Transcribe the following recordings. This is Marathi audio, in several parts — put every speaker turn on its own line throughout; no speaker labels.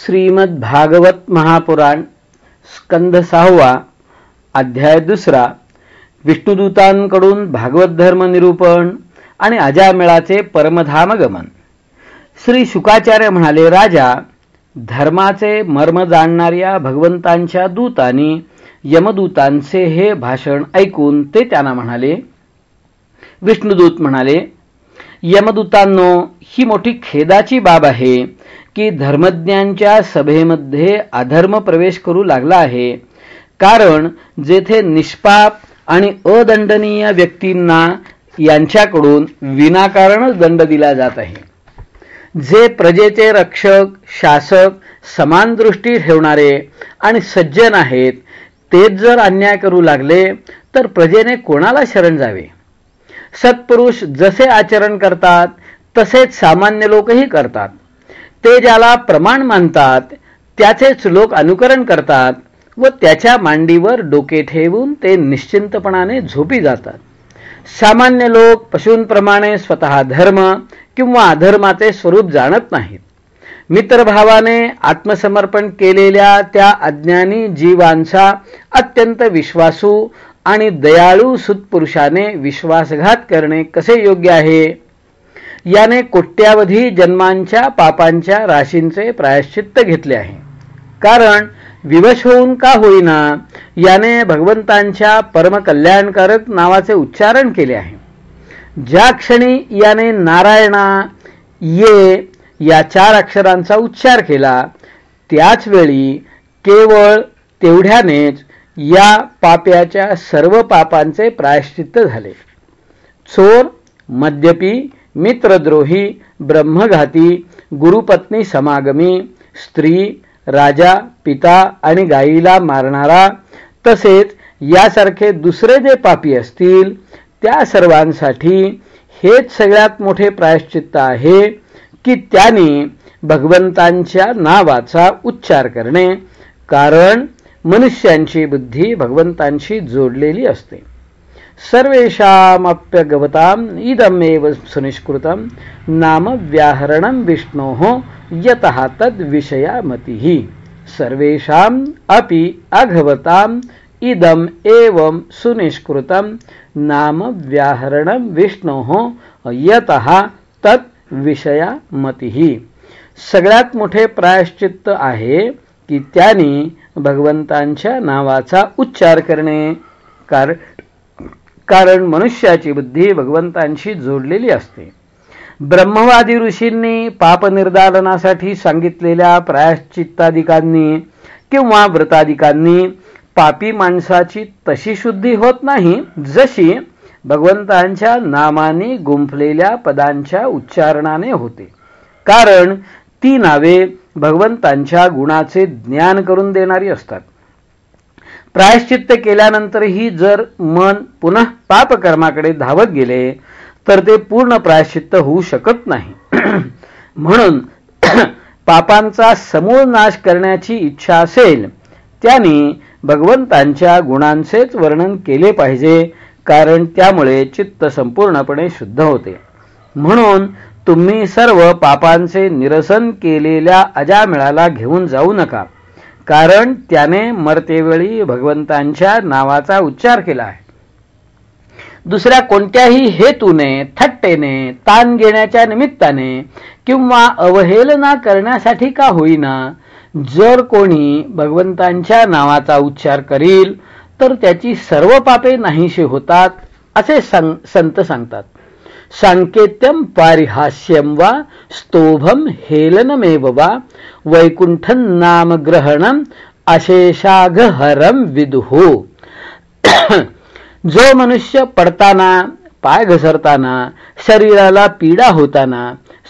श्रीमद भागवत महापुराण स्कंद सहावा अध्याय दुसरा. विष्णुदूतांकडून भागवत धर्म निरूपण आणि अजामेळाचे परमधामगमन श्री शुकाचार्य म्हणाले राजा धर्माचे मर्म जाणणाऱ्या भगवंतांच्या दूतांनी यमदूतांचे हे भाषण ऐकून ते त्यांना म्हणाले. विष्णुदूत म्हणाले यमदूतांनो ही मोठी खेदाची बाब आहे की धर्मज्ञांच्या सभेमध्ये अधर्म प्रवेश करू लागला आहे. कारण जेथे निष्पाप आणि अदंडनीय व्यक्तींना यांच्याकडून विनाकारणच दंड दिला जात आहे. जे प्रजेचे रक्षक शासक समान दृष्टी ठेवणारे आणि सज्जन आहेत तेच जर अन्याय करू लागले तर प्रजेने कोणाला शरण जावे? सत्पुरुष जसे आचरण करतात तसेच सामान्य लोकही करतात. ते ज्याला प्रमाण मानतात त्याचेच लोक अनुकरण करतात व त्याच्या मांडीवर डोके ठेवून ते निश्चिंतपणाने झोपी जातात. सामान्य लोक पशूंप्रमाणे स्वतः धर्म किंवा अधर्माचे स्वरूप जाणत नाहीत. मित्रभावाने आत्मसमर्पण केलेल्या त्या अज्ञानी जीवांचा अत्यंत विश्वासू आणि दयाळू सुतपुरुषाने विश्वासघात करणे कसे योग्य आहे? याने कोट्यावधी जन्मांच्या पापांच्या राशींचे प्रायश्चित्त घेतले आहे. कारण विवश होऊन का होईना याने भगवंतांच्या परमकल्याणकारक नावाचे उच्चारण केले आहे. ज्या क्षणी याने नारायणा ये या चार अक्षरांचा उच्चार केला त्याच वेळी केवळ तेवढ्यानेच या पाप्याच्या सर्व पापांचे प्रायश्चित्त झाले. चोर मद्यपी मित्रद्रोही ब्रह्मघाती गुरुपत्नी समागमी स्त्री राजा पिता आणि गाईला मारणारा तसेच यासारखे दुसरे जे पापी असतील त्या सर्वांसाठी हेच सगळ्यात मोठे प्रायश्चित्त आहे की त्यांनी भगवंतांच्या नावाचा उच्चार करणे. कारण मनुष्यांची बुद्धी भगवंतांशी जोडलेली असते. सर्वेषामप्यगवताम् इदमेव सुनिष्कृतं नाम व्याहरणं विष्णोः यतः तद्विषया मतिः सर्वेषाम् अपि अघवताम् इदम एवं सुनिष्कृतं नाम व्याहरणं विष्णोः यतः तत् विषया सगळ्यात मोठे प्रायश्चित्त आहे की त्यांनी भगवंतांच्या नावाचा उच्चार करणे. कारण कारण मनुष्याची बुद्धी भगवंतांशी जोडलेली असते. ब्रह्मवादी ऋषींनी पापनिर्दालनासाठी सांगितलेल्या प्रायश्चित्ताधिकांनी किंवा व्रताधिकांनी पापी माणसाची तशी शुद्धी होत नाही जशी भगवंतांच्या नामाने गुंफलेल्या पदांच्या उच्चारणाने होते. कारण ती नावे भगवंतांच्या गुणाचे ज्ञान करून देणारी असतात. प्रायश्चित्त केल्यानंतरही जर मन पुन्हा पापकर्माकडे धावत गेले तर ते पूर्ण प्रायश्चित्त होऊ शकत नाही. म्हणून पापांचा समूळ नाश करण्याची इच्छा असेल त्यांनी भगवंतांच्या गुणांचेच वर्णन केले पाहिजे कारण त्यामुळे चित्त संपूर्णपणे शुद्ध होते. म्हणून तुम्ही सर्व पापांचे निरसन केलेल्या अजामिळाला घेऊन जाऊ नका. कारण त्याने मरतेवेळी भगवंतांच्या नावाचा उच्चार केला आहे. दुसऱ्या कोणत्याही हेतूने थट्टेने ताण घेण्याच्या निमित्ताने किंवा अवहेलना करण्यासाठी का होईना जर कोणी भगवंतांच्या नावाचा उच्चार करील तर त्याची सर्व पापे नाहीशी होतात असे संत सांगतात. सांकेत्यम पारिहास्यम वा स्तोभम हेलनमेव वा वैकुंठन नामग्रहणम अशेषाघहरम विदुहो जो मनुष्य पडताना पाय घसरताना शरीराला पीडा होताना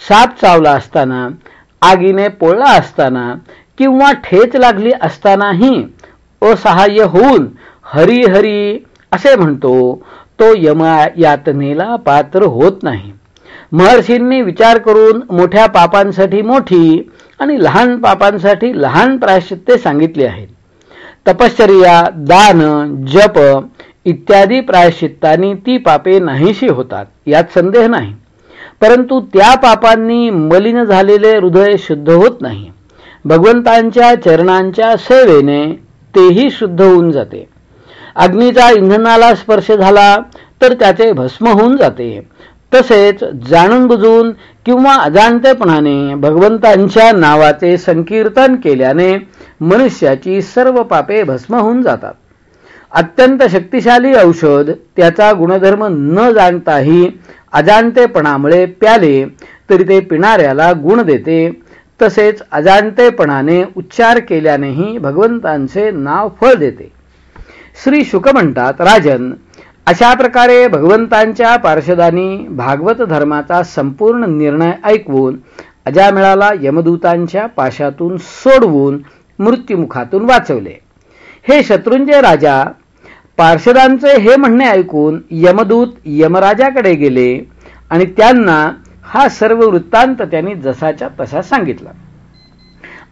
साप चावला असताना आगीने पोळला असताना किंवा ठेच लागली असतानाही असहाय्य होऊन हरी हरी असे म्हणतो तो यमा यातनेला पात्र होत नाही. महर्षींनी विचार करून मोठ्या पापांसाठी मोठी आणि लहान पापांसाठी लहान प्रायश्चित्ते सांगितली आहेत. तपश्चर्या दान जप इत्यादी प्रायश्चित्तांनी ती पापे नाहीशी होतात यात संदेह नाही. परंतु त्या पापांनी मलिन झालेले हृदय शुद्ध होत नाही. भगवंतांच्या चरणांच्या सेवेने तेही शुद्ध होऊन जाते. अग्नीचा इंधनाला स्पर्श झाला तर त्याचे भस्म होऊन जाते. तसेच जाणून बुजून किंवा अजाणतेपणाने भगवंतांच्या नावाचे संकीर्तन केल्याने मनुष्याची सर्व पापे भस्म होऊन जातात. अत्यंत शक्तिशाली औषध त्याचा गुणधर्म न जाणताही अजाणतेपणामुळे प्याले तरी ते पिणाऱ्याला गुण देते. तसेच अजाणतेपणाने उच्चार केल्यानेही भगवंतांचे नाव फळ देते. श्री शुक म्हणतात राजन अशा प्रकारे भगवंतांच्या पार्षदांनी भागवत धर्माचा संपूर्ण निर्णय ऐकवून अजामिळाला यमदूतांच्या पाशातून सोडवून मृत्युमुखातून वाचवले. हे शत्रुंजय राजा पार्षदांचे हे म्हणणे ऐकून यमदूत यमराजाकडे गेले आणि त्यांना हा सर्व वृत्तांत त्यांनी जसाच्या तसा सांगितला.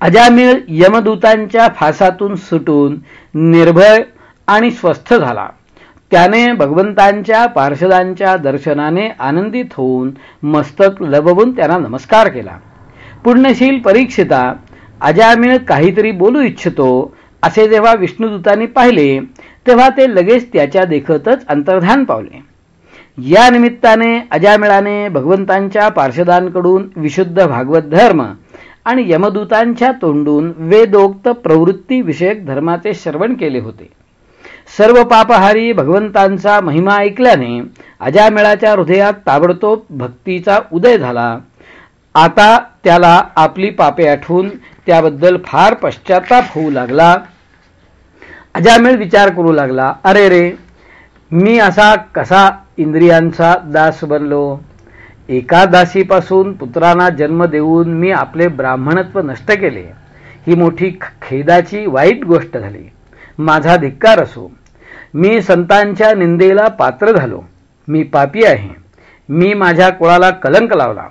अजामिळ यमदूतांच्या फासातून सुटून निर्भय आणि स्वस्थ झाला. त्याने भगवंतांच्या पार्षदांच्या दर्शनाने आनंदित होऊन मस्तक लबवून त्यांना नमस्कार केला. पुण्यशील परीक्षिता अजामिळ काहीतरी बोलू इच्छितो असे जेव्हा विष्णुदूतांनी पाहिले तेव्हा ते लगेच त्याच्या देखतच अंतर्धान पावले. या निमित्ताने अजामिळाने भगवंतांच्या पार्षदांकडून विशुद्ध भागवत धर्म आणि यमदूतांच्या तोंडून वेदोक्त प्रवृत्ती विषयक धर्माचे श्रवण केले होते. सर्व पापहारी भगवंतांचा महिमा ऐकल्याने अजामेळाच्या हृदयात ताबडतोब भक्तीचा उदय झाला. आता त्याला आपली पापे आठवून त्याबद्दल फार पश्चाताप होऊ लागला. अजामेळ विचार करू लागला अरे रे मी असा कसा इंद्रियांचा दास बनलो? एका दासीपासून पुत्रांना जन्म देऊन मी आपले ब्राह्मणत्व नष्ट केले. ही मोठी खेदाची वाईट गोष्ट झाली. माझा धिक्कार असो. मी संतांच्या निंदेला पात्र झालो. मी पापी आहे. मी माझ्या कुळाला कलंक लावला.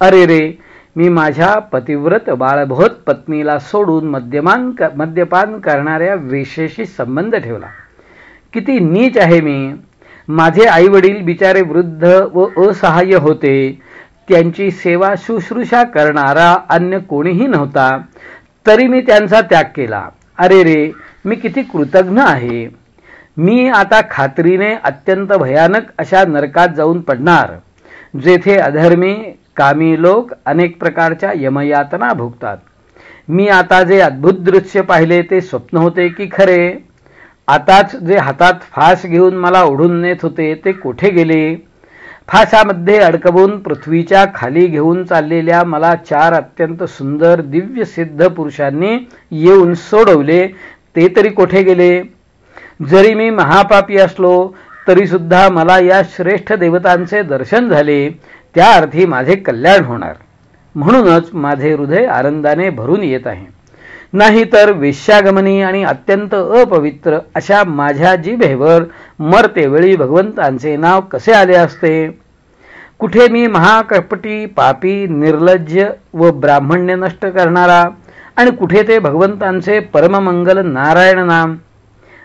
अरे रे मी माझ्या पतिव्रत बाळभोत पत्नीला सोडून मद्यमान मद्यपान करणाऱ्या वेशेशी संबंध ठेवला. किती नीच आहे मी. माझे आईवडील बिचारे वृद्ध व असहाय्य होते. त्यांची सेवा शुश्रूषा करणारा अन्य कोणीही नव्हता. तरी मी त्यांचा त्याग केला. अरे रे मी किती कृतज्ञ आहे. मी आता खात्रीने अत्यंत भयानक अशा नरकात जाऊन पडणार जेथे अधर्मी कामी लोक अनेक प्रकारच्या यमयातना भोगतात. मी आता जे अद्भुत दृश्य पाहिले ते स्वप्न होते की खरे. आताच जे हातात फास घेऊन मला ओढून नेत होते ते कोठे गेले? फासामध्ये अडकवून पृथ्वीच्या खाली घेऊन चाललेल्या मला चार अत्यंत सुंदर दिव्य सिद्ध पुरुषांनी येऊन सोडवले ते तरी कोठे गेले? जरी मी महापापी असलो तरी सुद्धा मला या श्रेष्ठ देवतांचे दर्शन झाले त्या अर्थी माझे कल्याण होणार. म्हणूनच माझे हृदय आनंदाने भरून येत आहे. नाही तर वेश्यागमनी आणि अत्यंत अपवित्र अशा माझ्या जिभेवर मरतेवेळी भगवंतांचे नाव कसे आले असते? कुठे मी महाकपटी पापी निर्लज्ज व ब्राह्मण्य नष्ट करणारा? आणि कुठे ते भगवंतांचे परममंगल नारायण नाम?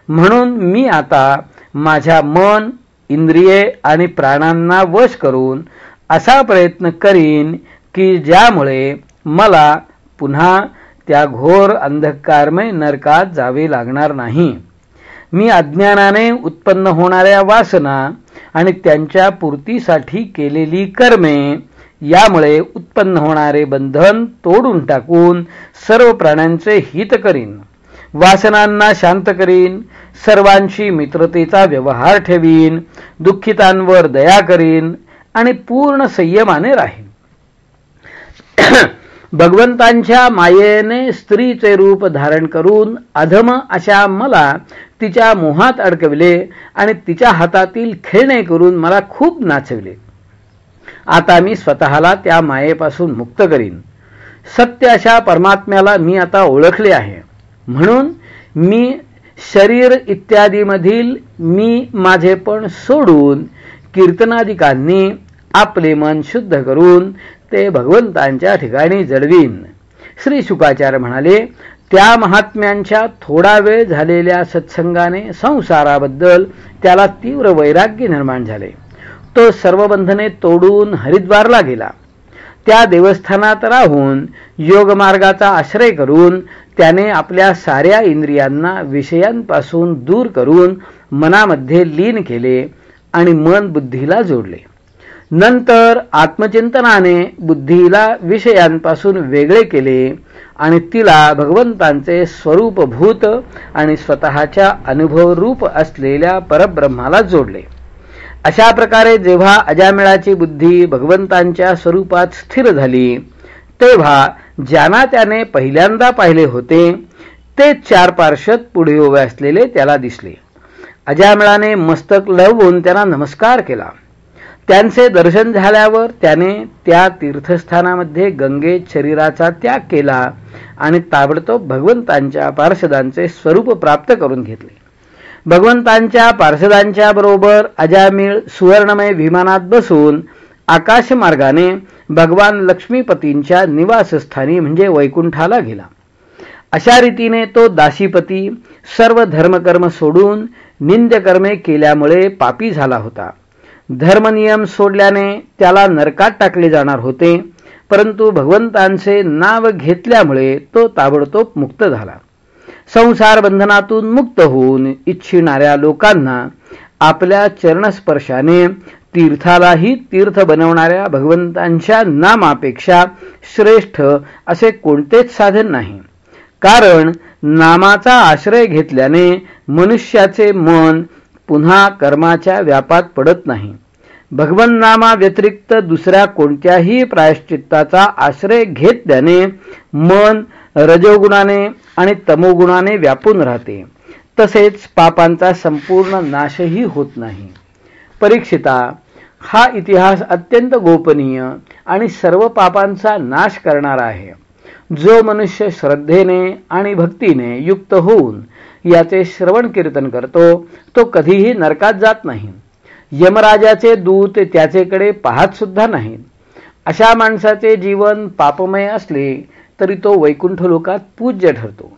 म्हणून मी आता माझ्या मन इंद्रिये आणि प्राणांना वश करून असा प्रयत्न करीन की ज्यामुळे मला पुन्हा त्या घोर अंधकारमय नरकात जावे लागणार नाही. मी अज्ञानाने उत्पन्न होणाऱ्या वासना आणि त्यांच्या पूर्तीसाठी केलेली कर्मे यामुळे उत्पन्न होणारे बंधन तोडून टाकून सर्व प्राण्यांचे हित करीन. वासनांना शांत करीन सर्वांशी मित्रतेचा व्यवहार ठेवीन दुःखितांवर दया करीन आणि पूर्ण संयमाने राहीन. भगवंतांच्या मायेने स्त्रीचे रूप धारण करून अधम अशा मला तिच्या मोहात अडकविले आणि तिच्या हातातील खेळणे करून मला खूप नाचविले. आता मी स्वतःला त्या मायेपासून मुक्त करीन. सत्य अशा परमात्म्याला मी आता ओळखले आहे. म्हणून मी शरीर इत्यादीमधील मी माझेपण सोडून कीर्तनादिकांनी आपले मन शुद्ध करून ते भगवंतांच्या ठिकाणी जडवीन. श्री शुकाचार्य म्हणाले त्या महात्म्यांच्या थोडा वेळ झालेल्या सत्संगाने संसाराबद्दल त्याला तीव्र वैराग्य निर्माण झाले. तो सर्व बंधने तोडून हरिद्वारला गेला. त्या देवस्थानात राहून योगमार्गाचा आश्रय करून त्याने आपल्या साऱ्या इंद्रियांना विषयांपासून दूर करून मनामध्ये लीन केले आणि मन बुद्धीला जोडले. नंतर आत्मचिंतनाने बुद्धीला विषयांपासून वेगळे केले आणि तिला भगवंतांचे स्वरूपभूत आणि स्वतःच्या अनुभवरूप असलेल्या परब्रह्माला जोडले. अशा प्रकारे जेव्हा अजामिळाची बुद्धी भगवंतांच्या स्वरूपात स्थिर झाली तेव्हा ज्यांना त्याने पहिल्यांदा पाहिले होते ते चार पार्श्वद पुढे उभे असलेले त्याला दिसले. अजामिळाने मस्तक लवून त्यांना नमस्कार केला. त्यांचे दर्शन झाल्यावर त्याने त्या तीर्थस्थानामध्ये गंगेत शरीराचा त्याग केला आणि ताबडतोब भगवंतांच्या पार्षदांचे स्वरूप प्राप्त करून घेतले. भगवंतांच्या पार्षदांच्या बरोबर अजामिळ सुवर्णमय विमानात बसून आकाशमार्गाने भगवान लक्ष्मीपतींच्या निवासस्थानी म्हणजे वैकुंठाला गेला. अशा रीतीने तो दासीपती सर्व धर्मकर्म सोडून निंद्यकर्मे केल्यामुळे पापी झाला होता. धर्मनियम सोडल्याने त्याला नरकात टाकले जाणार होते परंतु भगवंतांचे नाव घेतल्यामुळे तो ताबडतोब मुक्त झाला. संसार बंधनातून मुक्त होऊन इच्छिणाऱ्या लोकांना आपल्या चरणस्पर्शाने तीर्थालाही तीर्थ बनवणाऱ्या भगवंतांच्या नामापेक्षा श्रेष्ठ असे कोणतेच साधन नाही. कारण नामाचा आश्रय घेतल्याने मनुष्याचे मन पुन्हा कर्माच्या व्यापात पडत नाही. भगवन नामा व्यतिरिक्त दुसऱ्या कोणत्याही प्रायश्चित्ताचा आश्रय घेतल्याने मन रजोगुणाने आणि तमोगुणाने व्यापून राहते. तसेच पापांचा संपूर्ण नाशही होत नाही. परीक्षिता हा इतिहास अत्यंत गोपनीय आणि सर्व पापांचा नाश करणारा आहे. जो मनुष्य श्रद्धेने आणि भक्तीने युक्त होऊन याचे श्रवण कीर्तन करतो तो कधीही नरकात जात नाही. यमराजाचे दूत त्याचेकडे पाहत सुद्धा नाहीत. अशा माणसाचे जीवन पापमय असले तरी तो वैकुंठ लोकात पूज्य ठरतो.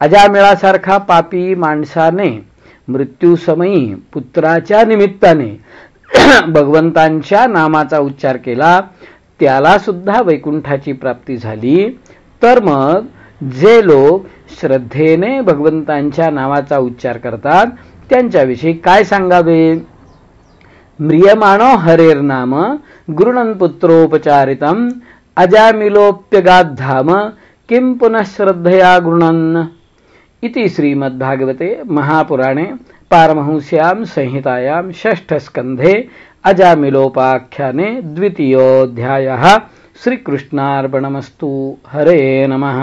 अजामेळासारखा पापी माणसाने मृत्यूसमयी पुत्राच्या निमित्ताने भगवंतांच्या नामाचा उच्चार केला त्याला सुद्धा वैकुंठाची प्राप्ती झाली. तर मग जे लोक श्रद्धेने भगवंतांच्या नावाचा उच्चार करतात त्यांच्याविषयी काय सांगावे? म्रियमाणो हरेर नाम अजामिलोप्यगाधाम किं पुनः श्रद्धया गृणन् इति श्रीमद्भागवते महापुराणे पारमहंस्यां संहितायां षष्ठस्कन्धे अजामिलोपाख्याने द्वितीयोऽध्यायः श्रीकृष्णार्पणमस्तु हरे नमः